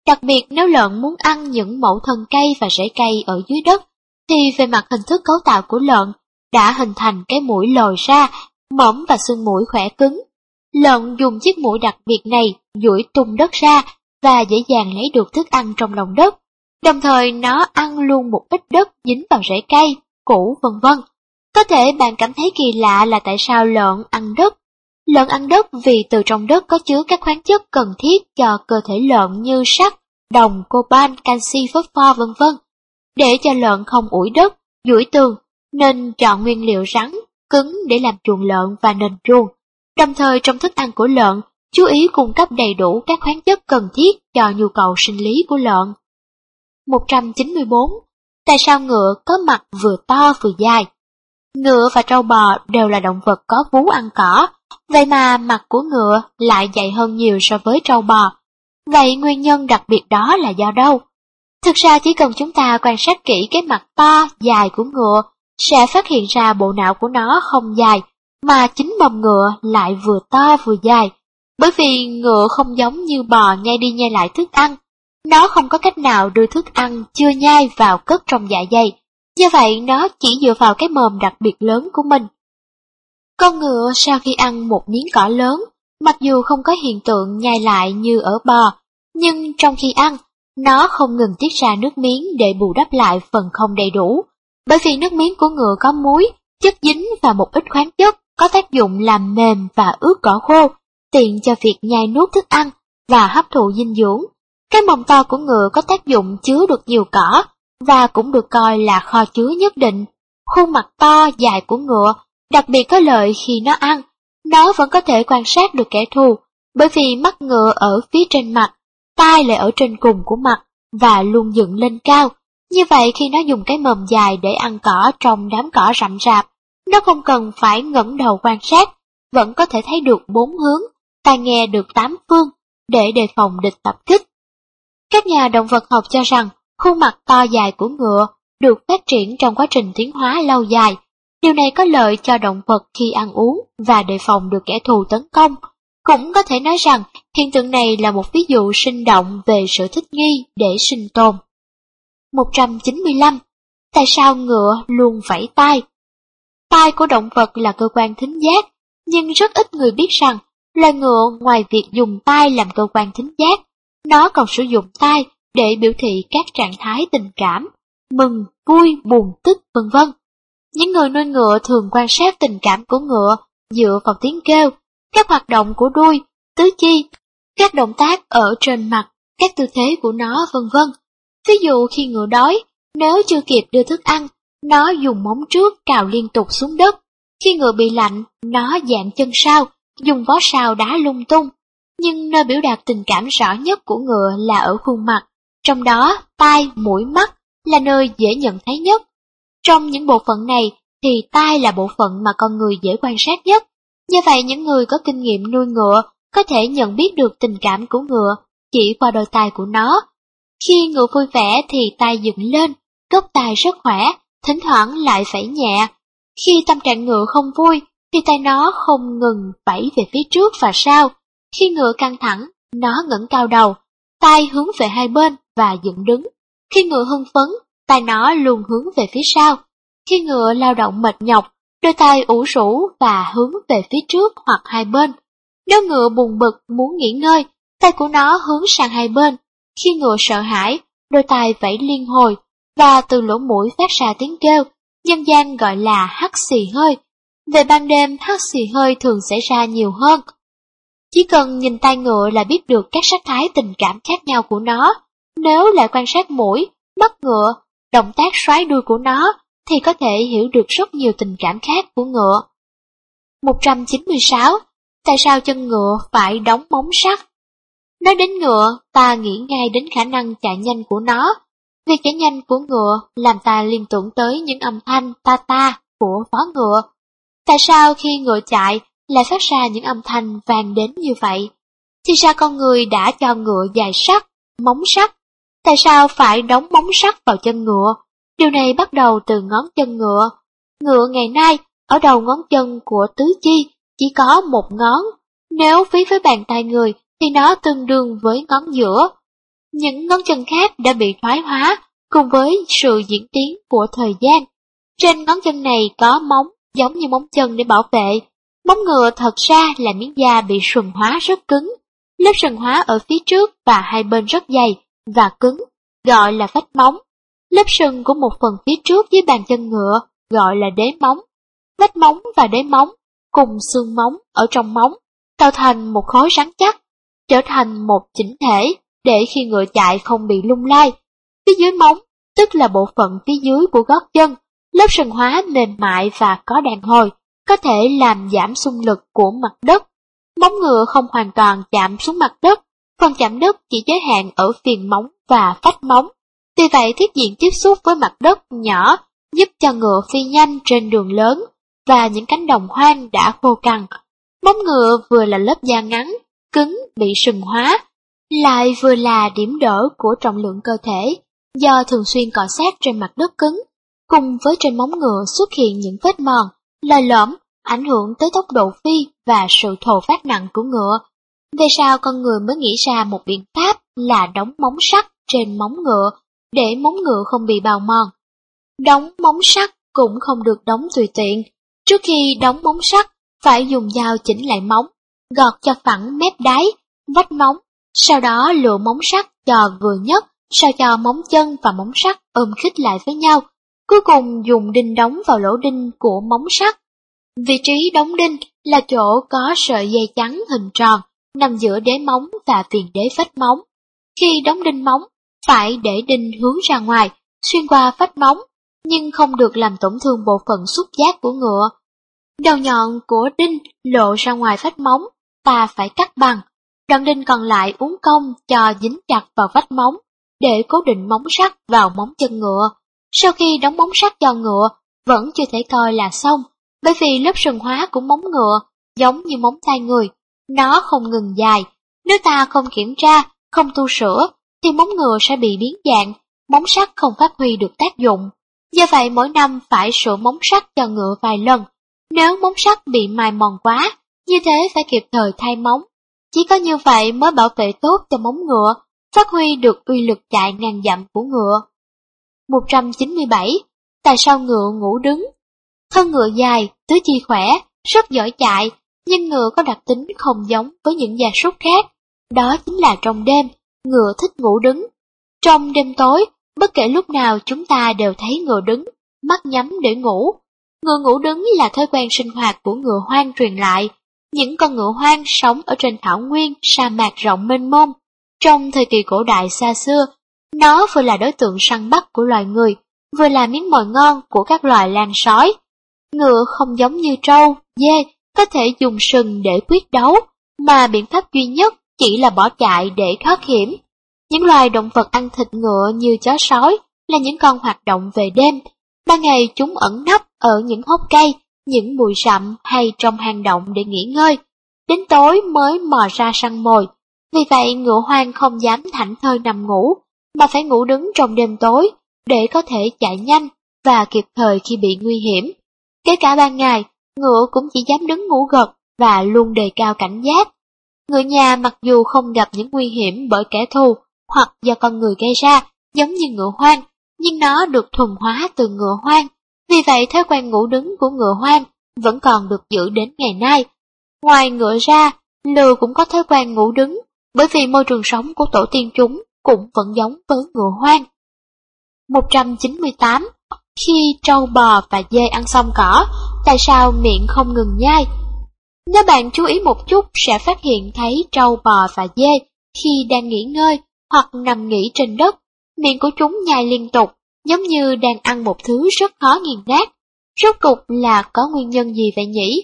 Đặc biệt nếu lợn muốn ăn những mẫu thân cây và rễ cây ở dưới đất, thì về mặt hình thức cấu tạo của lợn đã hình thành cái mũi lồi ra, mỏng và xương mũi khỏe cứng. Lợn dùng chiếc mũi đặc biệt này duỗi tung đất ra và dễ dàng lấy được thức ăn trong lòng đất. Đồng thời nó ăn luôn một ít đất dính vào rễ cây, củ vân vân. Có thể bạn cảm thấy kỳ lạ là tại sao lợn ăn đất. Lợn ăn đất vì từ trong đất có chứa các khoáng chất cần thiết cho cơ thể lợn như sắt, đồng, coban, canxi, phosphor vân vân. Để cho lợn không ủi đất, duỗi tường, nên chọn nguyên liệu rắn, cứng để làm chuồng lợn và nền chuồng. Đồng thời trong thức ăn của lợn, chú ý cung cấp đầy đủ các khoáng chất cần thiết cho nhu cầu sinh lý của lợn. 194. Tại sao ngựa có mặt vừa to vừa dài? Ngựa và trâu bò đều là động vật có vú ăn cỏ, vậy mà mặt của ngựa lại dày hơn nhiều so với trâu bò. Vậy nguyên nhân đặc biệt đó là do đâu? Thực ra chỉ cần chúng ta quan sát kỹ cái mặt to, dài của ngựa, sẽ phát hiện ra bộ não của nó không dài, mà chính mầm ngựa lại vừa to vừa dài. Bởi vì ngựa không giống như bò nhai đi nhai lại thức ăn, nó không có cách nào đưa thức ăn chưa nhai vào cất trong dạ dày, do vậy nó chỉ dựa vào cái mồm đặc biệt lớn của mình. Con ngựa sau khi ăn một miếng cỏ lớn, mặc dù không có hiện tượng nhai lại như ở bò, nhưng trong khi ăn, nó không ngừng tiết ra nước miếng để bù đắp lại phần không đầy đủ, bởi vì nước miếng của ngựa có muối, chất dính và một ít khoáng chất có tác dụng làm mềm và ướt cỏ khô, tiện cho việc nhai nuốt thức ăn và hấp thụ dinh dưỡng. Cái mồm to của ngựa có tác dụng chứa được nhiều cỏ và cũng được coi là kho chứa nhất định. Khuôn mặt to dài của ngựa đặc biệt có lợi khi nó ăn, nó vẫn có thể quan sát được kẻ thù, bởi vì mắt ngựa ở phía trên mặt, tai lại ở trên cùng của mặt và luôn dựng lên cao. Như vậy khi nó dùng cái mồm dài để ăn cỏ trong đám cỏ rậm rạp, nó không cần phải ngẩng đầu quan sát, vẫn có thể thấy được bốn hướng, tai nghe được tám phương, để đề phòng địch tập kích. Các nhà động vật học cho rằng khuôn mặt to dài của ngựa được phát triển trong quá trình tiến hóa lâu dài. Điều này có lợi cho động vật khi ăn uống và đề phòng được kẻ thù tấn công. Cũng có thể nói rằng hiện tượng này là một ví dụ sinh động về sự thích nghi để sinh tồn. 195. Tại sao ngựa luôn vẫy tai? Tai của động vật là cơ quan thính giác, nhưng rất ít người biết rằng loài ngựa ngoài việc dùng tai làm cơ quan thính giác, nó còn sử dụng tai để biểu thị các trạng thái tình cảm, mừng, vui, buồn, tức, vân vân. Những người nuôi ngựa thường quan sát tình cảm của ngựa dựa vào tiếng kêu, các hoạt động của đuôi, tứ chi, các động tác ở trên mặt, các tư thế của nó vân vân. Ví dụ khi ngựa đói, nếu chưa kịp đưa thức ăn, nó dùng móng trước cào liên tục xuống đất. Khi ngựa bị lạnh, nó dạng chân sau, dùng vó sau đá lung tung. Nhưng nơi biểu đạt tình cảm rõ nhất của ngựa là ở khuôn mặt, trong đó tai, mũi, mắt là nơi dễ nhận thấy nhất. Trong những bộ phận này thì tai là bộ phận mà con người dễ quan sát nhất. Do vậy những người có kinh nghiệm nuôi ngựa có thể nhận biết được tình cảm của ngựa chỉ qua đôi tai của nó. Khi ngựa vui vẻ thì tai dựng lên, gốc tai rất khỏe, thỉnh thoảng lại phẩy nhẹ. Khi tâm trạng ngựa không vui thì tay nó không ngừng vẫy về phía trước và sau. Khi ngựa căng thẳng, nó ngẩng cao đầu, tay hướng về hai bên và dựng đứng. Khi ngựa hưng phấn, tay nó luôn hướng về phía sau. Khi ngựa lao động mệt nhọc, đôi tay ủ rũ và hướng về phía trước hoặc hai bên. Nếu ngựa buồn bực muốn nghỉ ngơi, tay của nó hướng sang hai bên. Khi ngựa sợ hãi, đôi tay vẫy liên hồi, và từ lỗ mũi phát ra tiếng kêu, dân gian gọi là hắt xì hơi. Về ban đêm, hắt xì hơi thường xảy ra nhiều hơn. Chỉ cần nhìn tay ngựa là biết được các sắc thái tình cảm khác nhau của nó. Nếu lại quan sát mũi, mắt ngựa, động tác xoáy đuôi của nó, thì có thể hiểu được rất nhiều tình cảm khác của ngựa. 196. Tại sao chân ngựa phải đóng móng sắt? Nói đến ngựa, ta nghĩ ngay đến khả năng chạy nhanh của nó. Việc chạy nhanh của ngựa làm ta liên tưởng tới những âm thanh ta ta của phó ngựa. Tại sao khi ngựa chạy lại phát ra những âm thanh vang đến như vậy? Thì ra con người đã cho ngựa dài sắt, móng sắt. Tại sao phải đóng móng sắt vào chân ngựa? Điều này bắt đầu từ ngón chân ngựa. Ngựa ngày nay, ở đầu ngón chân của tứ chi chỉ có một ngón. Nếu phí với bàn tay người thì nó tương đương với ngón giữa. Những ngón chân khác đã bị thoái hóa cùng với sự diễn tiến của thời gian. Trên ngón chân này có móng giống như móng chân để bảo vệ. Móng ngựa thật ra là miếng da bị sừng hóa rất cứng. Lớp sừng hóa ở phía trước và hai bên rất dày và cứng, gọi là vách móng. Lớp sừng của một phần phía trước dưới bàn chân ngựa gọi là đế móng. Vách móng và đế móng cùng xương móng ở trong móng tạo thành một khối rắn chắc, trở thành một chỉnh thể để khi ngựa chạy không bị lung lay. Phía dưới móng, tức là bộ phận phía dưới của gót chân, lớp sừng hóa mềm mại và có đàn hồi, có thể làm giảm xung lực của mặt đất. Móng ngựa không hoàn toàn chạm xuống mặt đất, phần chạm đất chỉ giới hạn ở phiền móng và phách móng. Vì vậy thiết diện tiếp xúc với mặt đất nhỏ giúp cho ngựa phi nhanh trên đường lớn và những cánh đồng hoang đã khô cằn. Móng ngựa vừa là lớp da ngắn, cứng, bị sừng hóa, lại vừa là điểm đỡ của trọng lượng cơ thể, do thường xuyên cọ sát trên mặt đất cứng, cùng với trên móng ngựa xuất hiện những vết mòn, lồi lõm, ảnh hưởng tới tốc độ phi và sự thồ phát nặng của ngựa. Về sau con người mới nghĩ ra một biện pháp là đóng móng sắt trên móng ngựa, để móng ngựa không bị bào mòn. Đóng móng sắt cũng không được đóng tùy tiện. Trước khi đóng móng sắt, phải dùng dao chỉnh lại móng, gọt cho phẳng mép đáy, vách móng, sau đó lựa móng sắt cho vừa nhất, sao cho móng chân và móng sắt ôm khít lại với nhau. Cuối cùng dùng đinh đóng vào lỗ đinh của móng sắt. Vị trí đóng đinh là chỗ có sợi dây trắng hình tròn nằm giữa đế móng và viền đế vách móng. Khi đóng đinh móng, phải để đinh hướng ra ngoài, xuyên qua vách móng, nhưng không được làm tổn thương bộ phận xúc giác của ngựa. Đầu nhọn của đinh lộ ra ngoài vách móng, ta phải cắt bằng. Đoạn đinh còn lại uống cong cho dính chặt vào vách móng, để cố định móng sắt vào móng chân ngựa. Sau khi đóng móng sắt cho ngựa, vẫn chưa thể coi là xong, bởi vì lớp sừng hóa của móng ngựa giống như móng tay người, nó không ngừng dài. Nếu ta không kiểm tra, không tu sửa, thì móng ngựa sẽ bị biến dạng, móng sắt không phát huy được tác dụng. Do vậy mỗi năm phải sửa móng sắt cho ngựa vài lần. Nếu móng sắt bị mài mòn quá, như thế phải kịp thời thay móng. Chỉ có như vậy mới bảo vệ tốt cho móng ngựa, phát huy được uy lực chạy ngàn dặm của ngựa. 197. Tại sao ngựa ngủ đứng? Thân ngựa dài, tứ chi khỏe, rất giỏi chạy, nhưng ngựa có đặc tính không giống với những gia súc khác. Đó chính là trong đêm, ngựa thích ngủ đứng. Trong đêm tối, bất kể lúc nào chúng ta đều thấy ngựa đứng, mắt nhắm để ngủ. Ngựa ngủ đứng là thói quen sinh hoạt của ngựa hoang truyền lại. Những con ngựa hoang sống ở trên thảo nguyên, sa mạc rộng mênh mông. Trong thời kỳ cổ đại xa xưa, nó vừa là đối tượng săn bắt của loài người, vừa là miếng mồi ngon của các loài lan sói. Ngựa không giống như trâu, dê, có thể dùng sừng để quyết đấu, mà biện pháp duy nhất chỉ là bỏ chạy để thoát hiểm. Những loài động vật ăn thịt ngựa như chó sói là những con hoạt động về đêm. Ban ngày chúng ẩn nấp ở những hốc cây, những bụi rậm hay trong hang động để nghỉ ngơi. Đến tối mới mò ra săn mồi. Vì vậy ngựa hoang không dám thảnh thơi nằm ngủ, mà phải ngủ đứng trong đêm tối để có thể chạy nhanh và kịp thời khi bị nguy hiểm. Kể cả ban ngày, ngựa cũng chỉ dám đứng ngủ gật và luôn đề cao cảnh giác. Người nhà mặc dù không gặp những nguy hiểm bởi kẻ thù hoặc do con người gây ra, giống như ngựa hoang, nhưng nó được thuần hóa từ ngựa hoang, Vì vậy thói quen ngủ đứng của ngựa hoang vẫn còn được giữ đến ngày nay. Ngoài ngựa ra, lừa cũng có thói quen ngủ đứng, bởi vì môi trường sống của tổ tiên chúng cũng vẫn giống với ngựa hoang. 198. Khi trâu bò và dê ăn xong cỏ, tại sao miệng không ngừng nhai? Nếu bạn chú ý một chút sẽ phát hiện thấy trâu bò và dê khi đang nghỉ ngơi hoặc nằm nghỉ trên đất, miệng của chúng nhai liên tục, giống như đang ăn một thứ rất khó nghiền nát. Rốt cục là có nguyên nhân gì vậy nhỉ?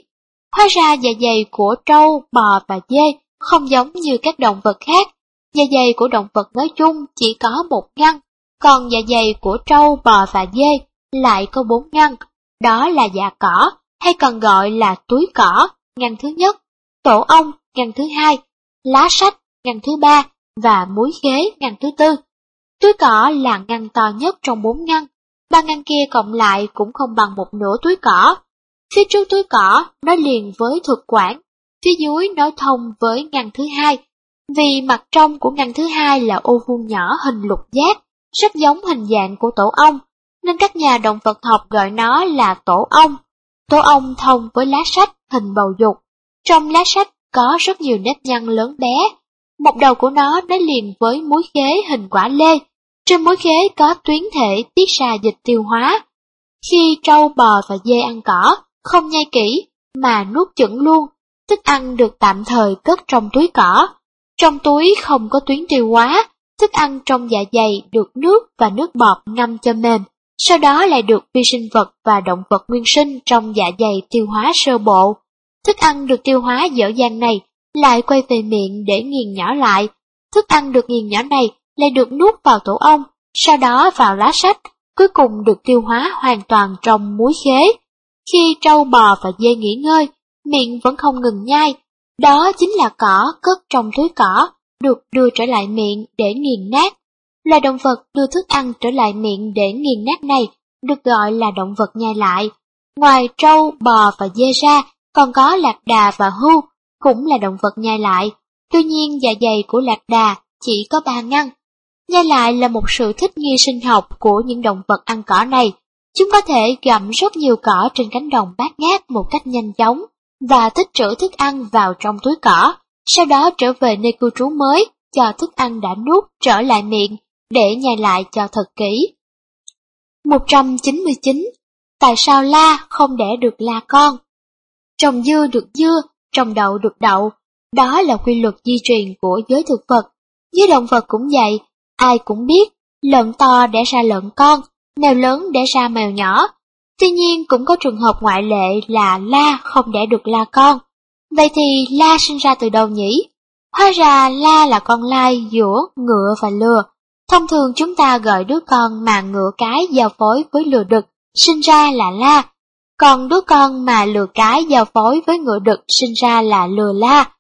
Hóa ra dạ dày của trâu, bò và dê không giống như các động vật khác. Dạ dày của động vật nói chung chỉ có một ngăn, còn dạ dày của trâu, bò và dê lại có bốn ngăn. Đó là dạ cỏ, hay còn gọi là túi cỏ, ngăn thứ nhất, tổ ong, ngăn thứ hai, lá sách, ngăn thứ ba và muối khế, ngăn thứ tư. Túi cỏ là ngăn to nhất trong bốn ngăn, ba ngăn kia cộng lại cũng không bằng một nửa túi cỏ. Phía trước túi cỏ nó liền với thực quản, phía dưới nối thông với ngăn thứ hai. Vì mặt trong của ngăn thứ hai là ô vuông nhỏ hình lục giác, rất giống hình dạng của tổ ong, nên các nhà động vật học gọi nó là tổ ong. Tổ ong thông với lá sách hình bầu dục. Trong lá sách có rất nhiều nếp nhăn lớn bé. Một đầu của nó nối liền với múi khế hình quả lê. Trên múi khế có tuyến thể tiết ra dịch tiêu hóa. Khi trâu bò và dê ăn cỏ, không nhai kỹ, mà nuốt chửng luôn, thức ăn được tạm thời cất trong túi cỏ. Trong túi không có tuyến tiêu hóa, thức ăn trong dạ dày được nước và nước bọt ngâm cho mềm, sau đó lại được vi sinh vật và động vật nguyên sinh trong dạ dày tiêu hóa sơ bộ. Thức ăn được tiêu hóa dở dàng này lại quay về miệng để nghiền nhỏ lại. Thức ăn được nghiền nhỏ này lại được nuốt vào tổ ong, sau đó vào lá sách, cuối cùng được tiêu hóa hoàn toàn trong muối khế. Khi trâu bò và dê nghỉ ngơi, miệng vẫn không ngừng nhai. Đó chính là cỏ cất trong túi cỏ, được đưa trở lại miệng để nghiền nát. Loài động vật đưa thức ăn trở lại miệng để nghiền nát này được gọi là động vật nhai lại. Ngoài trâu, bò và dê ra, còn có lạc đà và hưu, cũng là động vật nhai lại. Tuy nhiên dạ dày của lạc đà chỉ có ba ngăn. Nhai lại là một sự thích nghi sinh học của những động vật ăn cỏ này. Chúng có thể gặm rất nhiều cỏ trên cánh đồng bát ngát một cách nhanh chóng và tích trữ thức ăn vào trong túi cỏ, sau đó trở về nơi cư trú mới cho thức ăn đã nuốt trở lại miệng để nhai lại cho thật kỹ. 199. Tại sao la không đẻ được la con? Trồng dưa được dưa, trồng đậu được đậu, đó là quy luật di truyền của giới thực vật. Với động vật cũng vậy, ai cũng biết, lợn to đẻ ra lợn con, mèo lớn đẻ ra mèo nhỏ. Tuy nhiên cũng có trường hợp ngoại lệ là la không đẻ được la con. Vậy thì la sinh ra từ đâu nhỉ? Hóa ra la là con lai giữa ngựa và lừa. Thông thường chúng ta gọi đứa con mà ngựa cái giao phối với lừa đực, sinh ra là la. Còn đứa con mà lừa cái giao phối với ngựa đực sinh ra là lừa la.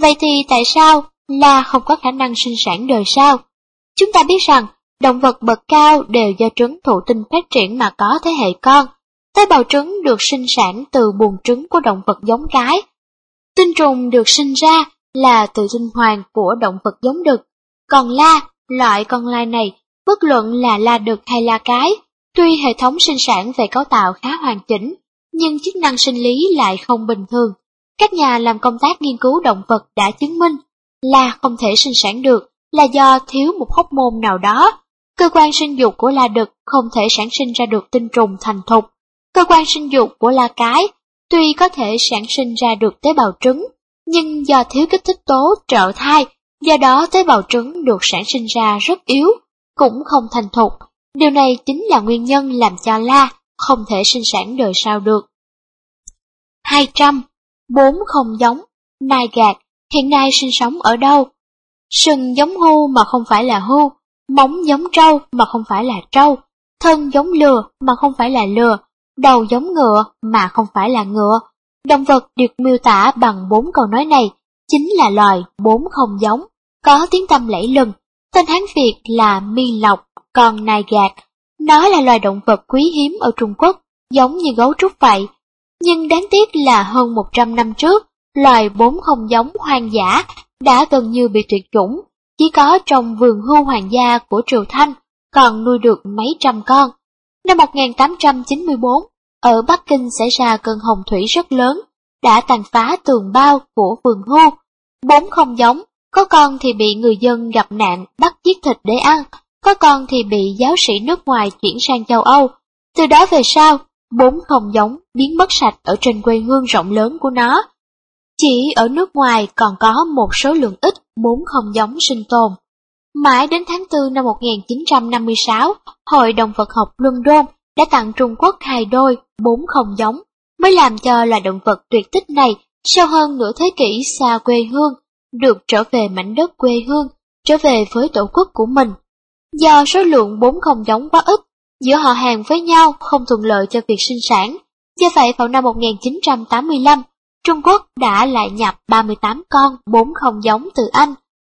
Vậy thì tại sao la không có khả năng sinh sản đời sau? Chúng ta biết rằng động vật bậc cao đều do trứng thụ tinh phát triển mà có thế hệ con. Tế bào trứng được sinh sản từ buồng trứng của động vật giống cái. Tinh trùng được sinh ra là từ tinh hoàng của động vật giống đực. Còn la, loại con lai này, bất luận là la đực hay la cái, tuy hệ thống sinh sản về cấu tạo khá hoàn chỉnh, nhưng chức năng sinh lý lại không bình thường. Các nhà làm công tác nghiên cứu động vật đã chứng minh la không thể sinh sản được là do thiếu một hóc môn nào đó. Cơ quan sinh dục của la đực không thể sản sinh ra được tinh trùng thành thục. Cơ quan sinh dục của la cái tuy có thể sản sinh ra được tế bào trứng, nhưng do thiếu kích thích tố trợ thai, do đó tế bào trứng được sản sinh ra rất yếu, cũng không thành thục. Điều này chính là nguyên nhân làm cho la không thể sinh sản đời sau được. 200. Bốn không giống, nai gạt, hiện nay sinh sống ở đâu? Sừng giống hưu mà không phải là hưu, móng giống trâu mà không phải là trâu, thân giống lừa mà không phải là lừa, đầu giống ngựa mà không phải là ngựa. Động vật được miêu tả bằng bốn câu nói này chính là loài bốn không giống, có tiếng tâm lẫy lừng. Tên Hán Việt là mi lộc, còn nai gạt. Nó là loài động vật quý hiếm ở Trung Quốc, giống như gấu trúc vậy. Nhưng đáng tiếc là hơn 100 năm trước, loài bốn không giống hoang dã đã gần như bị tuyệt chủng, chỉ có trong vườn hưu hoàng gia của Triều Thanh, còn nuôi được mấy trăm con. Năm 1894, ở Bắc Kinh xảy ra cơn hồng thủy rất lớn, đã tàn phá tường bao của vườn hưu. Bốn không giống, có con thì bị người dân gặp nạn bắt giết thịt để ăn, có con thì bị giáo sĩ nước ngoài chuyển sang châu Âu. Từ đó về sau, bốn hồng giống biến mất sạch ở trên quê hương rộng lớn của nó. Chỉ ở nước ngoài còn có một số lượng ít bốn hồng giống sinh tồn. Mãi đến tháng 4 năm 1956, Hội Động vật học London đã tặng Trung Quốc hai đôi bốn không giống, mới làm cho loài động vật tuyệt tích này sau hơn nửa thế kỷ xa quê hương, được trở về mảnh đất quê hương, trở về với tổ quốc của mình. Do số lượng bốn không giống quá ít, giữa họ hàng với nhau không thuận lợi cho việc sinh sản, do vậy vào năm 1985, Trung Quốc đã lại nhập 38 con bốn không giống từ Anh.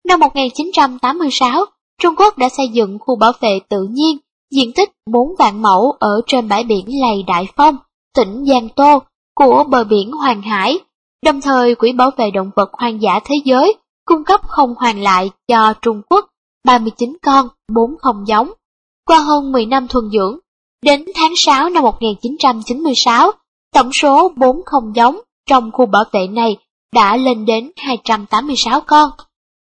Năm 1986, Trung Quốc đã xây dựng khu bảo vệ tự nhiên diện tích 4 vạn mẫu ở trên bãi biển Lầy Đại Phong, tỉnh Giang Tô của bờ biển Hoàng Hải, đồng thời Quỹ Bảo vệ Động vật Hoang dã Thế giới cung cấp không hoàn lại cho Trung Quốc 39 con, 4 không giống. Qua hơn 10 năm thuần dưỡng, đến tháng 6 năm 1996, tổng số 4 không giống trong khu bảo vệ này đã lên đến 286 con.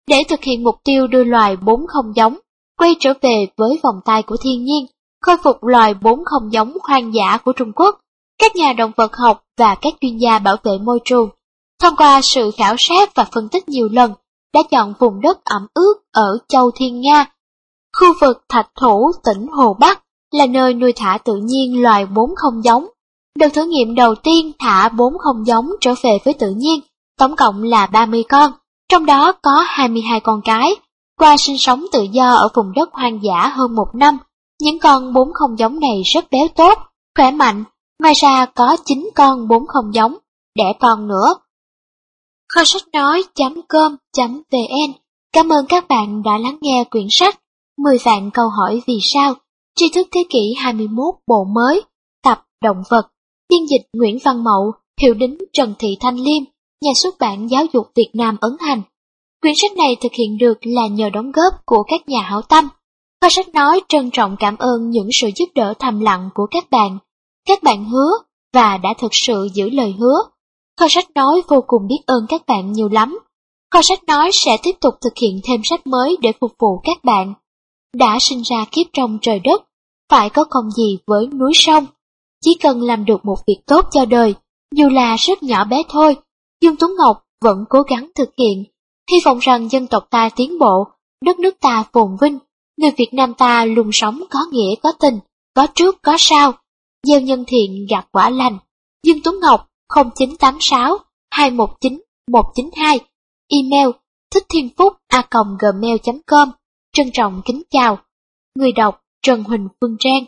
Để thực hiện mục tiêu đưa loài 4 không giống quay trở về với vòng tay của thiên nhiên, khôi phục loài bốn không giống hoang dã của Trung Quốc, các nhà động vật học và các chuyên gia bảo vệ môi trường, thông qua sự khảo sát và phân tích nhiều lần, đã chọn vùng đất ẩm ướt ở Châu Thiên Nga, khu vực Thạch Thủ, tỉnh Hồ Bắc, là nơi nuôi thả tự nhiên loài bốn không giống. Đợt thử nghiệm đầu tiên thả bốn không giống trở về với tự nhiên, tổng cộng là 30 con, trong đó có 22 con cái qua sinh sống tự do ở vùng đất hoang dã hơn một năm, những con bốn không giống này rất béo tốt, khỏe mạnh, ngoài ra có 9 con bốn không giống, đẻ con nữa. Kho sách nói.com.vn Cảm ơn các bạn đã lắng nghe quyển sách 10 vạn câu hỏi vì sao, tri thức thế kỷ 21 bộ mới, tập Động vật, biên dịch Nguyễn Văn Mậu, hiệu đính Trần Thị Thanh Liêm, nhà xuất bản Giáo dục Việt Nam ấn hành. Quyển sách này thực hiện được là nhờ đóng góp của các nhà hảo tâm. Kho sách nói trân trọng cảm ơn những sự giúp đỡ thầm lặng của các bạn. Các bạn hứa và đã thực sự giữ lời hứa. Kho sách nói vô cùng biết ơn các bạn nhiều lắm. Kho sách nói sẽ tiếp tục thực hiện thêm sách mới để phục vụ các bạn. Đã sinh ra kiếp trong trời đất, phải có công gì với núi sông. Chỉ cần làm được một việc tốt cho đời, dù là rất nhỏ bé thôi, Dương Tuấn Ngọc vẫn cố gắng thực hiện hy vọng rằng dân tộc ta tiến bộ, đất nước ta phồn vinh, người Việt Nam ta luôn sống có nghĩa có tình, có trước có sau, gieo nhân thiện gặt quả lành. Dương Tuấn Ngọc 0986 219 192 Email thích thiên phúc a gmail.com Trân trọng kính chào. Người đọc Trần Huỳnh Phương Trang.